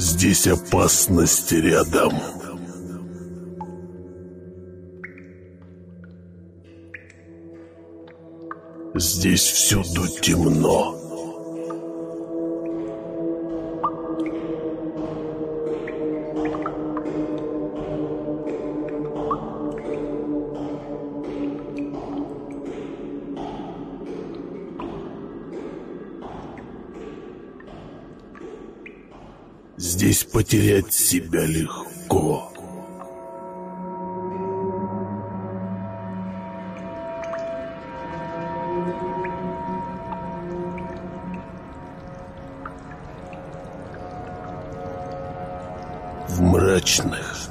Здесь опасность рядом. Здесь всюду темно. Потерять себя легко. В мрачных,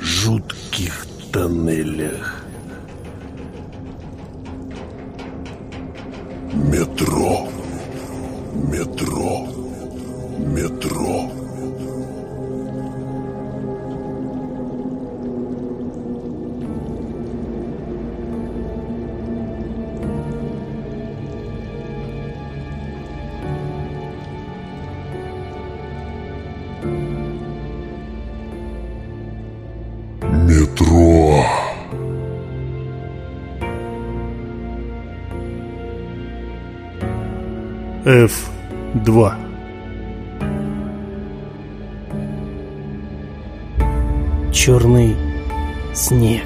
жутких тоннелях. Метро. F2 Черный снег.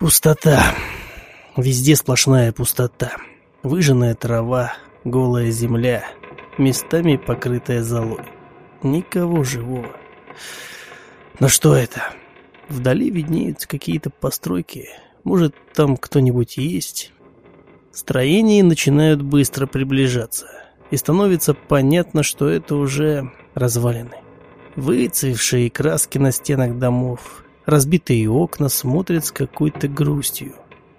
Пустота. Везде сплошная пустота. Выжженная трава, голая земля, местами покрытая золой. Никого живого. Но что это? Вдали виднеются какие-то постройки. Может, там кто-нибудь есть? Строения начинают быстро приближаться. И становится понятно, что это уже развалины. Выцвевшие краски на стенах домов, разбитые окна смотрят с какой-то грустью.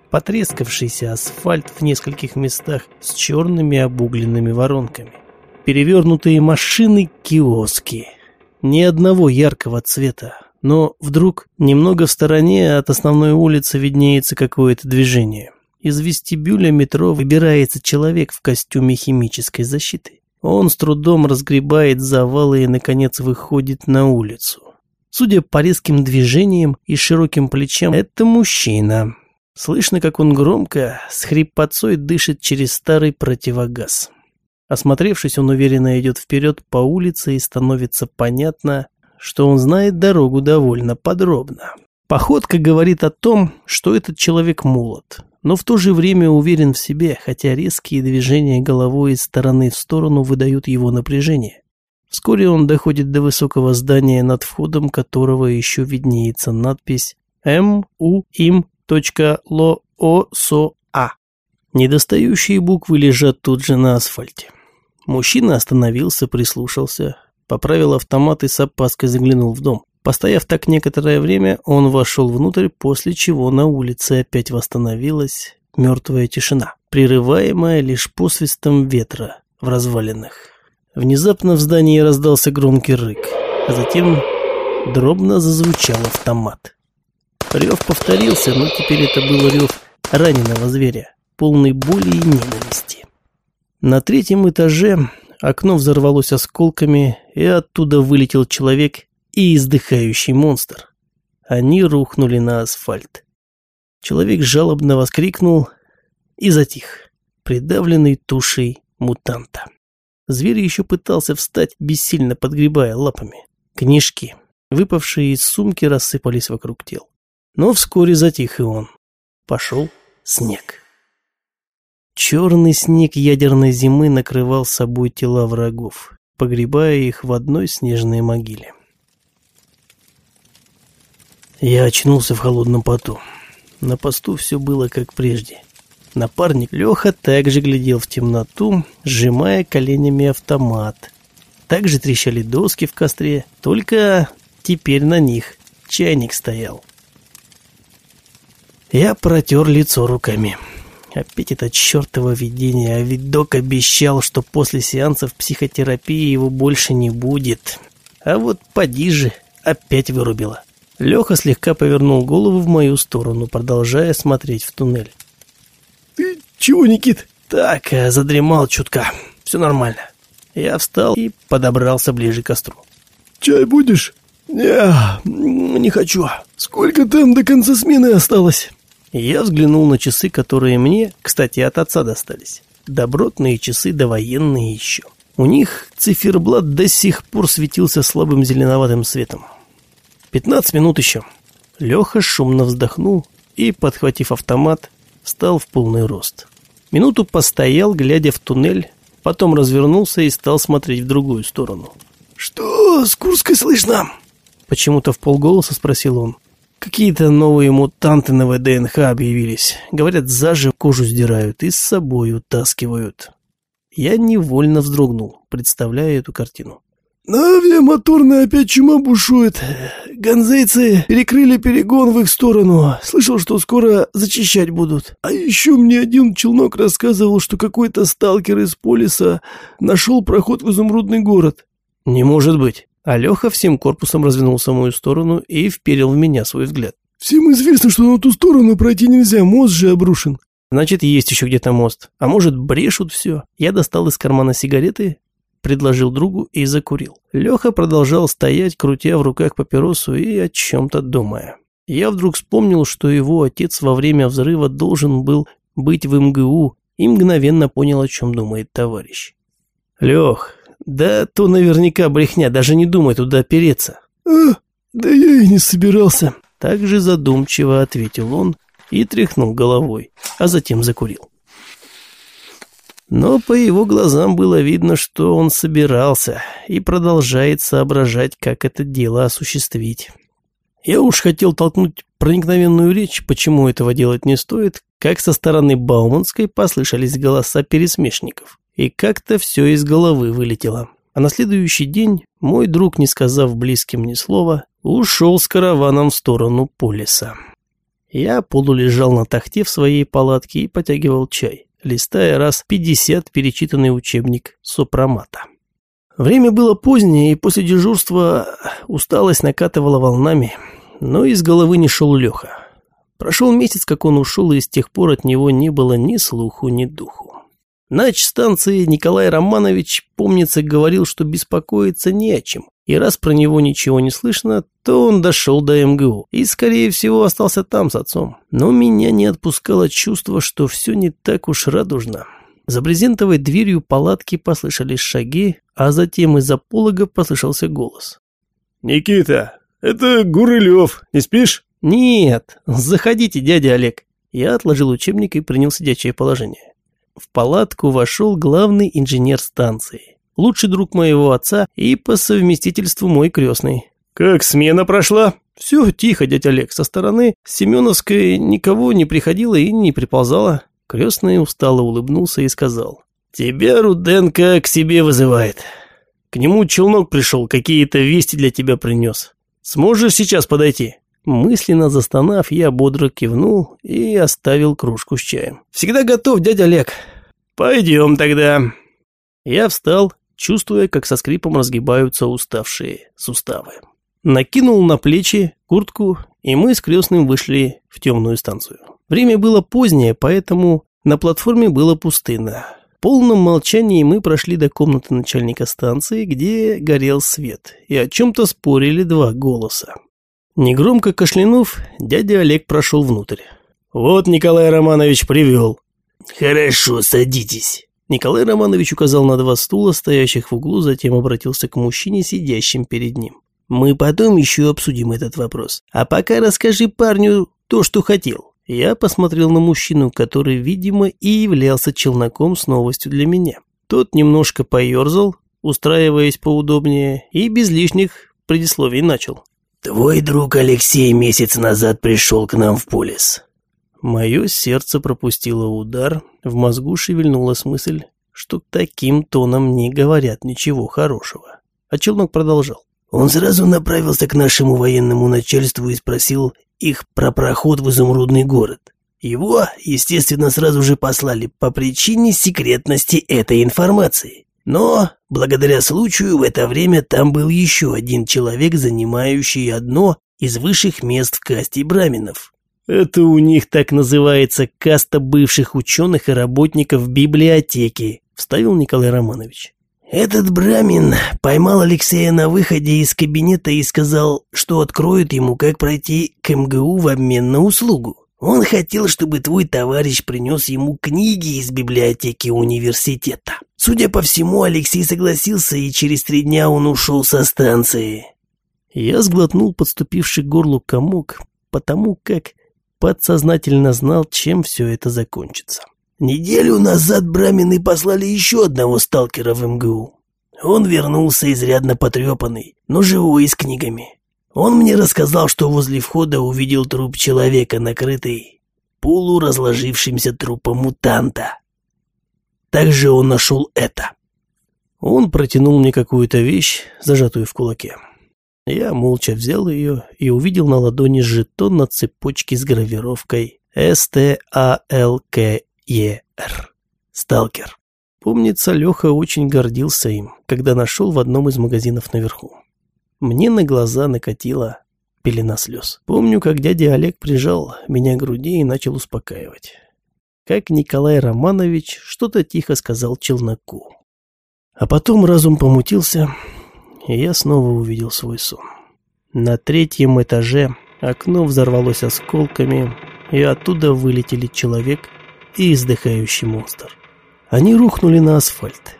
Потрескавшийся асфальт в нескольких местах с черными обугленными воронками. Перевернутые машины, киоски. Ни одного яркого цвета, но вдруг немного в стороне от основной улицы виднеется какое-то движение. Из вестибюля метро выбирается человек в костюме химической защиты. Он с трудом разгребает завалы и, наконец, выходит на улицу. Судя по резким движениям и широким плечам, это мужчина. Слышно, как он громко, с хрипотцой дышит через старый противогаз. Осмотревшись, он уверенно идет вперед по улице и становится понятно, что он знает дорогу довольно подробно. Походка говорит о том, что этот человек молод, но в то же время уверен в себе, хотя резкие движения головой из стороны в сторону выдают его напряжение. Вскоре он доходит до высокого здания, над входом которого еще виднеется надпись «МУИМ.ЛООСОА». Недостающие буквы лежат тут же на асфальте. Мужчина остановился, прислушался, поправил автомат и с опаской заглянул в дом. Постояв так некоторое время, он вошел внутрь, после чего на улице опять восстановилась мертвая тишина, прерываемая лишь посвистом ветра в развалинах. Внезапно в здании раздался громкий рык, а затем дробно зазвучал автомат. Рев повторился, но теперь это был рев раненого зверя, полный боли и ненависти. На третьем этаже окно взорвалось осколками, и оттуда вылетел человек и издыхающий монстр. Они рухнули на асфальт. Человек жалобно воскрикнул и затих, придавленный тушей мутанта. Зверь еще пытался встать, бессильно подгребая лапами. Книжки, выпавшие из сумки, рассыпались вокруг тел. Но вскоре затих и он. Пошел снег. Черный снег ядерной зимы накрывал собой тела врагов, погребая их в одной снежной могиле. Я очнулся в холодном поту. На посту все было как прежде. Напарник Леха также глядел в темноту, сжимая коленями автомат. Также трещали доски в костре, только теперь на них чайник стоял. Я протер лицо руками. Опять это чертово видение, а ведь док обещал, что после сеансов психотерапии его больше не будет. А вот поди же, опять вырубила. Леха слегка повернул голову в мою сторону, продолжая смотреть в туннель. «Ты чего, Никит?» «Так, э, задремал чутка. Все нормально». Я встал и подобрался ближе к костру. «Чай будешь?» «Не, не хочу. Сколько там до конца смены осталось?» Я взглянул на часы, которые мне, кстати, от отца достались. Добротные часы, довоенные еще. У них циферблат до сих пор светился слабым зеленоватым светом. Пятнадцать минут еще. Леха шумно вздохнул и, подхватив автомат, встал в полный рост. Минуту постоял, глядя в туннель, потом развернулся и стал смотреть в другую сторону. «Что с Курской слышно?» Почему-то в полголоса спросил он. Какие-то новые мутанты на ВДНХ объявились. Говорят, заживо кожу сдирают и с собой утаскивают. Я невольно вздрогнул, представляя эту картину. На авиамоторной опять чума бушует. Гонзейцы перекрыли перегон в их сторону. Слышал, что скоро зачищать будут. А еще мне один челнок рассказывал, что какой-то сталкер из полиса нашел проход в изумрудный город. Не может быть. Алеха всем корпусом развернулся в мою сторону и вперил в меня свой взгляд. «Всем известно, что на ту сторону пройти нельзя, мост же обрушен». «Значит, есть еще где-то мост. А может, брешут все?» Я достал из кармана сигареты, предложил другу и закурил. Леха продолжал стоять, крутя в руках папиросу и о чем-то думая. Я вдруг вспомнил, что его отец во время взрыва должен был быть в МГУ и мгновенно понял, о чем думает товарищ. «Лех, да то наверняка брехня, даже не думай туда переться. А, да я и не собирался. Так же задумчиво ответил он и тряхнул головой, а затем закурил. Но по его глазам было видно, что он собирался и продолжает соображать, как это дело осуществить. Я уж хотел толкнуть проникновенную речь, почему этого делать не стоит, как со стороны Бауманской послышались голоса пересмешников. И как-то все из головы вылетело. А на следующий день мой друг, не сказав близким ни слова, ушел с караваном в сторону полиса. Я полулежал на тахте в своей палатке и потягивал чай, листая раз пятьдесят перечитанный учебник сопромата. Время было позднее, и после дежурства усталость накатывала волнами, но из головы не шел Леха. Прошел месяц, как он ушел, и с тех пор от него не было ни слуху, ни духу. Нач станции Николай Романович, помнится, говорил, что беспокоиться не о чем. И раз про него ничего не слышно, то он дошел до МГУ и, скорее всего, остался там с отцом. Но меня не отпускало чувство, что все не так уж радужно. За брезентовой дверью палатки послышались шаги, а затем из-за полога послышался голос. «Никита, это Гурылев, не спишь?» «Нет, заходите, дядя Олег». Я отложил учебник и принял сидячее положение. В палатку вошел главный инженер станции, лучший друг моего отца и по совместительству мой крестный. «Как смена прошла?» «Все тихо, дядя Олег, со стороны Семеновской никого не приходило и не приползало». Крестный устало улыбнулся и сказал. «Тебя Руденко к себе вызывает. К нему челнок пришел, какие-то вести для тебя принес. Сможешь сейчас подойти?» Мысленно застонав, я бодро кивнул и оставил кружку с чаем. «Всегда готов, дядя Олег». «Пойдем тогда». Я встал, чувствуя, как со скрипом разгибаются уставшие суставы. Накинул на плечи куртку, и мы с крестным вышли в темную станцию. Время было позднее, поэтому на платформе было пустынно. В полном молчании мы прошли до комнаты начальника станции, где горел свет, и о чем-то спорили два голоса. Негромко кашлянув, дядя Олег прошел внутрь. «Вот Николай Романович привел». «Хорошо, садитесь». Николай Романович указал на два стула, стоящих в углу, затем обратился к мужчине, сидящим перед ним. «Мы потом еще обсудим этот вопрос. А пока расскажи парню то, что хотел». Я посмотрел на мужчину, который, видимо, и являлся челноком с новостью для меня. Тот немножко поерзал, устраиваясь поудобнее, и без лишних предисловий начал. Твой друг Алексей месяц назад пришел к нам в полис. Мое сердце пропустило удар, в мозгу шевельнулась мысль, что таким тоном не говорят ничего хорошего. А челнок продолжал. Он сразу направился к нашему военному начальству и спросил их про проход в изумрудный город. Его, естественно, сразу же послали по причине секретности этой информации. Но, благодаря случаю, в это время там был еще один человек, занимающий одно из высших мест в касте браминов. Это у них так называется каста бывших ученых и работников библиотеки, вставил Николай Романович. Этот брамин поймал Алексея на выходе из кабинета и сказал, что откроет ему, как пройти к МГУ в обмен на услугу. Он хотел, чтобы твой товарищ принес ему книги из библиотеки университета. Судя по всему, Алексей согласился, и через три дня он ушел со станции. Я сглотнул подступивший к горлу комок, потому как подсознательно знал, чем все это закончится. Неделю назад брамины послали еще одного сталкера в МГУ. Он вернулся изрядно потрепанный, но живой и с книгами. Он мне рассказал, что возле входа увидел труп человека, накрытый полуразложившимся трупом мутанта. Также он нашел это. Он протянул мне какую-то вещь, зажатую в кулаке. Я молча взял ее и увидел на ладони жетон на цепочке с гравировкой «СТАЛКЕР» «Сталкер». Помнится, Леха очень гордился им, когда нашел в одном из магазинов наверху. Мне на глаза накатила пелена слез. Помню, как дядя Олег прижал меня к груди и начал успокаивать. Как Николай Романович что-то тихо сказал челноку. А потом разум помутился, и я снова увидел свой сон. На третьем этаже окно взорвалось осколками, и оттуда вылетели человек и издыхающий монстр. Они рухнули на асфальт.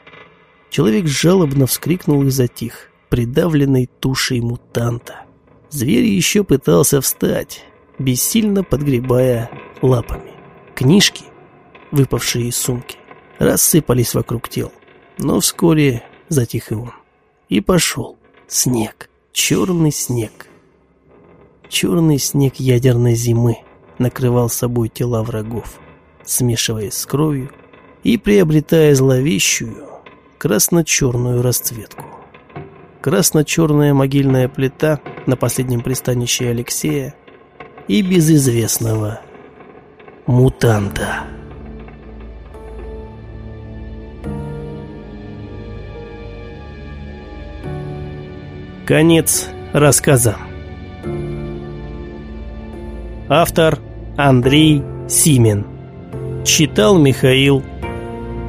Человек жалобно вскрикнул и затих придавленной тушей мутанта. Зверь еще пытался встать, бессильно подгребая лапами. Книжки, выпавшие из сумки, рассыпались вокруг тел, но вскоре затих и он. И пошел снег, черный снег. Черный снег ядерной зимы накрывал собой тела врагов, смешиваясь с кровью и приобретая зловещую красно-черную расцветку. Красно-черная могильная плита на последнем пристанище Алексея и безызвестного мутанта. Конец рассказа. Автор Андрей Симен. Читал Михаил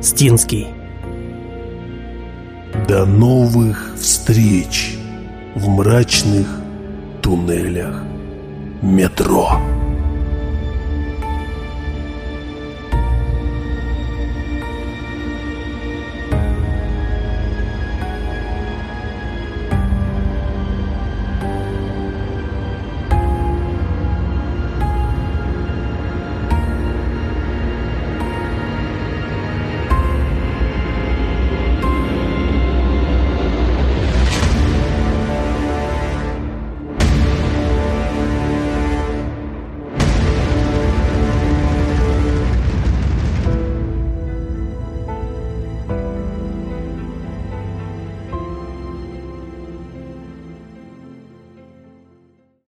Стинский. До новых встреч в мрачных туннелях метро.